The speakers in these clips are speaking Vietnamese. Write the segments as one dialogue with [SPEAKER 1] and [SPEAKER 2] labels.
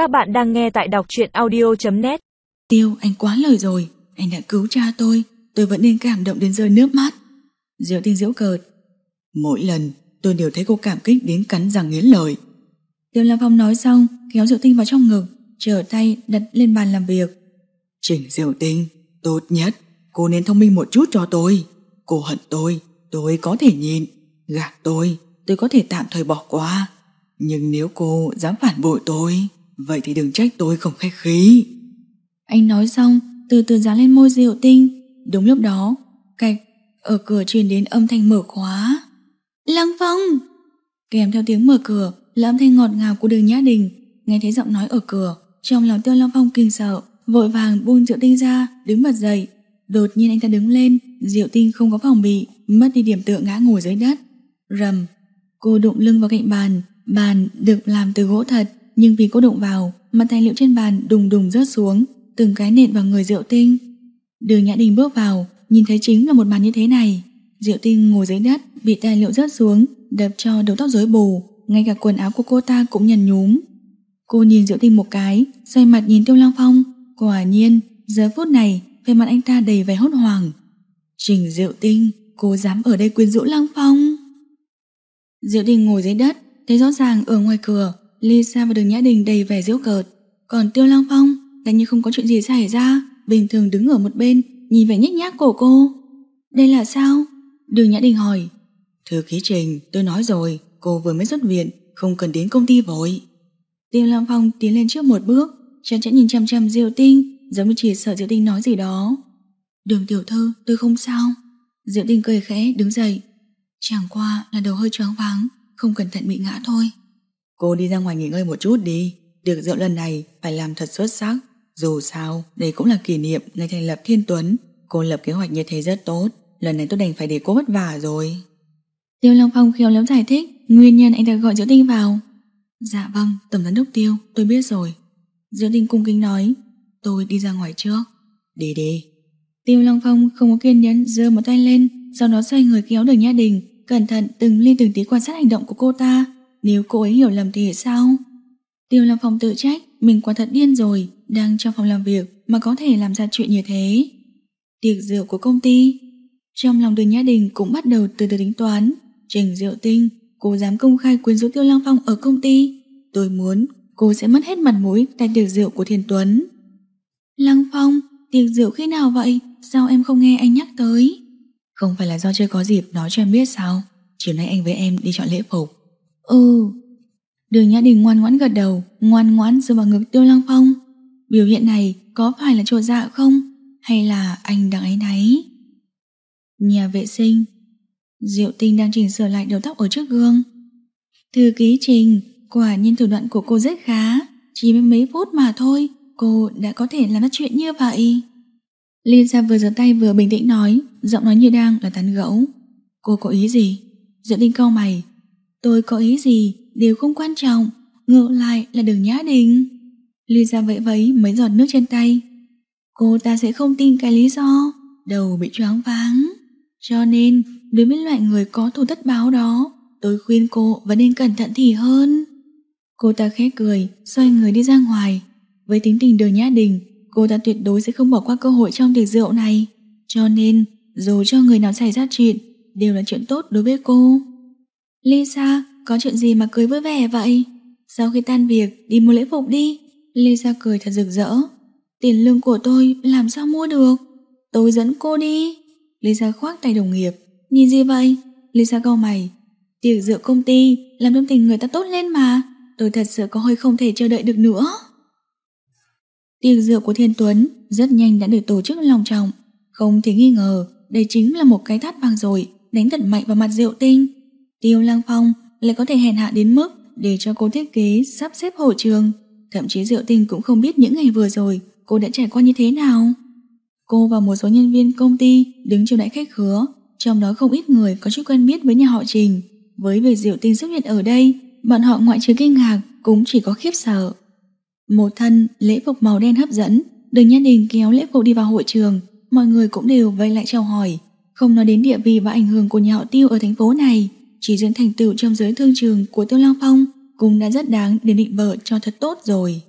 [SPEAKER 1] Các bạn đang nghe tại đọc truyện audio.net
[SPEAKER 2] Tiêu, anh quá lời rồi. Anh đã cứu cha tôi. Tôi vẫn nên cảm động đến rơi nước mắt. Diệu tinh diễu cợt. Mỗi lần tôi đều thấy cô cảm kích đến cắn răng nghiến lời Tiêu Lam Phong nói xong, kéo Diệu tinh vào trong ngực, trở tay đặt lên bàn làm việc. Trình Diệu tinh, tốt nhất, cô nên thông minh một chút cho tôi. Cô hận tôi, tôi có thể nhịn. Gạt tôi, tôi có thể tạm thời bỏ qua. Nhưng nếu cô dám phản bội tôi, vậy thì đừng trách tôi không khách khí. Anh nói xong, từ từ dán lên môi Diệu tinh. Đúng lúc đó, cạch, ở cửa truyền đến âm thanh mở khóa. Lăng Phong! Kèm theo tiếng mở cửa là âm thanh ngọt ngào của đường Nhã Đình. Nghe thấy giọng nói ở cửa, trong lòng Tiêu Lăng Phong kinh sợ, vội vàng buông Diệu Tinh ra, đứng bật dậy. Đột nhiên anh ta đứng lên, Diệu Tinh không có phòng bị, mất đi điểm tựa ngã ngồi dưới đất. Rầm, cô đụng lưng vào cạnh bàn, bàn được làm từ gỗ thật, nhưng vì cô đụng vào, mà tài liệu trên bàn đùng đùng rớt xuống, từng cái nện vào người Diệu Tinh. Đường Nhã Đình bước vào, nhìn thấy chính là một màn như thế này. Diệu Tinh ngồi dưới đất, bị tài liệu rớt xuống, đập cho đầu tóc rối bù, ngay cả quần áo của cô ta cũng nhằn nhúm. Cô nhìn Diệu Tinh một cái, xoay mặt nhìn Tiêu lang Phong, quả nhiên, giờ phút này, về mặt anh ta đầy vẻ hốt hoảng. Trình Diệu Tinh, cô dám ở đây quyến rũ lang Phong. Diệu Tinh ngồi dưới đất, thấy rõ ràng ở ngoài cửa, Lisa và Đường Nhã Đình đầy vẻ giễu cợt, còn Tiêu Lăng Phong lại như không có chuyện gì xảy ra, bình thường đứng ở một bên, nhìn vẻ nhếch nhác của cô. Đây là sao? Đường Nhã Đình hỏi. Thư ký Trình, tôi nói rồi, cô vừa mới xuất viện, không cần đến công ty vội. Tiêu Lam Phong tiến lên trước một bước, chán chán nhìn chăm chăm Diệu Tinh, giống như chỉ sợ Diệu Tinh nói gì đó. Đường tiểu thư, tôi không sao. Diệu Tinh cười khẽ đứng dậy. Chẳng qua là đầu hơi choáng váng, không cẩn thận bị ngã thôi. Cô đi ra ngoài nghỉ ngơi một chút đi, được rượu lần này phải làm thật xuất sắc. Dù sao, đây cũng là kỷ niệm ngày thành lập Thiên Tuấn. Cô lập kế hoạch như thế rất tốt, lần này tôi đành phải để cô vất vả rồi. Tiêu Long Phong khéo léo giải thích nguyên nhân anh ta gọi Diệu Tinh vào. Dạ vâng, tổng giám đốc Tiêu, tôi biết rồi. Diệu Tinh cung kính nói, tôi đi ra ngoài trước. Đi đi. Tiêu Long Phong không có kiên nhẫn giơ một tay lên, sau đó xoay người kéo đường Nhã Đình, cẩn thận từng ly từng tí quan sát hành động của cô ta. Nếu cô ấy hiểu lầm thì sao? Tiêu Lâm Phong tự trách, mình quả thật điên rồi, đang trong phòng làm việc mà có thể làm ra chuyện như thế. Tiệc rượu của công ty. Trong lòng đường Nhã Đình cũng bắt đầu từ từ tính toán. Trình Diệu Tinh, cô dám công khai quyến rũ Tiêu Lăng Phong ở công ty. Tôi muốn cô sẽ mất hết mặt mũi tại tiệc rượu của Thiên Tuấn. Lăng Phong, tiệc rượu khi nào vậy? Sao em không nghe anh nhắc tới? Không phải là do chưa có dịp nói cho em biết sao? Chiều nay anh với em đi chọn lễ phục. Ừ. Đường Nhã Đình ngoan ngoãn gật đầu, ngoan ngoãn dựa vào ngực Tiêu Lăng Phong. Biểu hiện này có phải là trột dạ không? Hay là anh đang ấy náy? Nhà vệ sinh Diệu tinh đang chỉnh sửa lại đầu tóc ở trước gương Thư ký trình Quả nhiên thủ đoạn của cô rất khá Chỉ mấy mấy phút mà thôi Cô đã có thể làm chuyện như vậy Lisa vừa giơ tay vừa bình tĩnh nói Giọng nói như đang là tán gẫu Cô có ý gì? Diệu tinh cau mày Tôi có ý gì đều không quan trọng, Ngược lại là đường nhã đình. Lisa vẫy vẫy mấy giọt nước trên tay. Cô ta sẽ không tin cái lý do, Đầu bị choáng váng. Cho nên, đối với loại người có thù tất báo đó, Tôi khuyên cô vẫn nên cẩn thận thì hơn. Cô ta khẽ cười, Xoay người đi ra ngoài. Với tính tình đường nhã đình, Cô ta tuyệt đối sẽ không bỏ qua cơ hội trong tiệc rượu này. Cho nên, Dù cho người nào xảy ra chuyện, Đều là chuyện tốt đối với cô. Lisa có chuyện gì mà cười vui vẻ vậy? Sau khi tan việc, Đi mua lễ phục đi. Lisa cười thật rực rỡ. Tiền lương của tôi làm sao mua được? Tôi dẫn cô đi. Lisa khoác tay đồng nghiệp. Nhìn gì vậy? Lisa cau mày. Tiệc rượu công ty làm tâm tình người ta tốt lên mà. Tôi thật sự có hơi không thể chờ đợi được nữa. Tiệc rượu của Thiên Tuấn Rất nhanh đã được tổ chức lòng trọng. Không thể nghi ngờ, Đây chính là một cái thắt bằng rồi, Đánh thật mạnh vào mặt rượu Tinh. Tiêu Lang Phong lại có thể hèn hạ đến mức Để cho cô thiết kế sắp xếp hội trường. Thậm chí Diệu Tinh cũng không biết những ngày vừa rồi Cô đã trải qua như thế nào. Cô và một số nhân viên công ty Đứng chiêu đãi khách khứa, Trong đó không ít người có chút quen biết với nhà họ Trình. Với việc Diệu Tinh xuất hiện ở đây, Bọn họ ngoại trừ kinh ngạc Cũng chỉ có khiếp sợ. Một thân lễ phục màu đen hấp dẫn Đường Nhân Đình kéo lễ phục đi vào hội trường. Mọi người cũng đều vây lại chào hỏi, Không nói đến địa vị và ảnh hưởng của nhà họ Tiêu ở thành phố này. Chỉ riêng thành tựu trong giới thương trường của Tiêu Lang Phong Cũng đã rất đáng để định vợ cho thật tốt rồi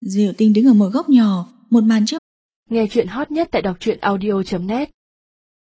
[SPEAKER 2] Diệu tinh đứng ở một góc nhỏ, một màn trước.
[SPEAKER 3] Nghe chuyện hot nhất tại đọc truyện audio.net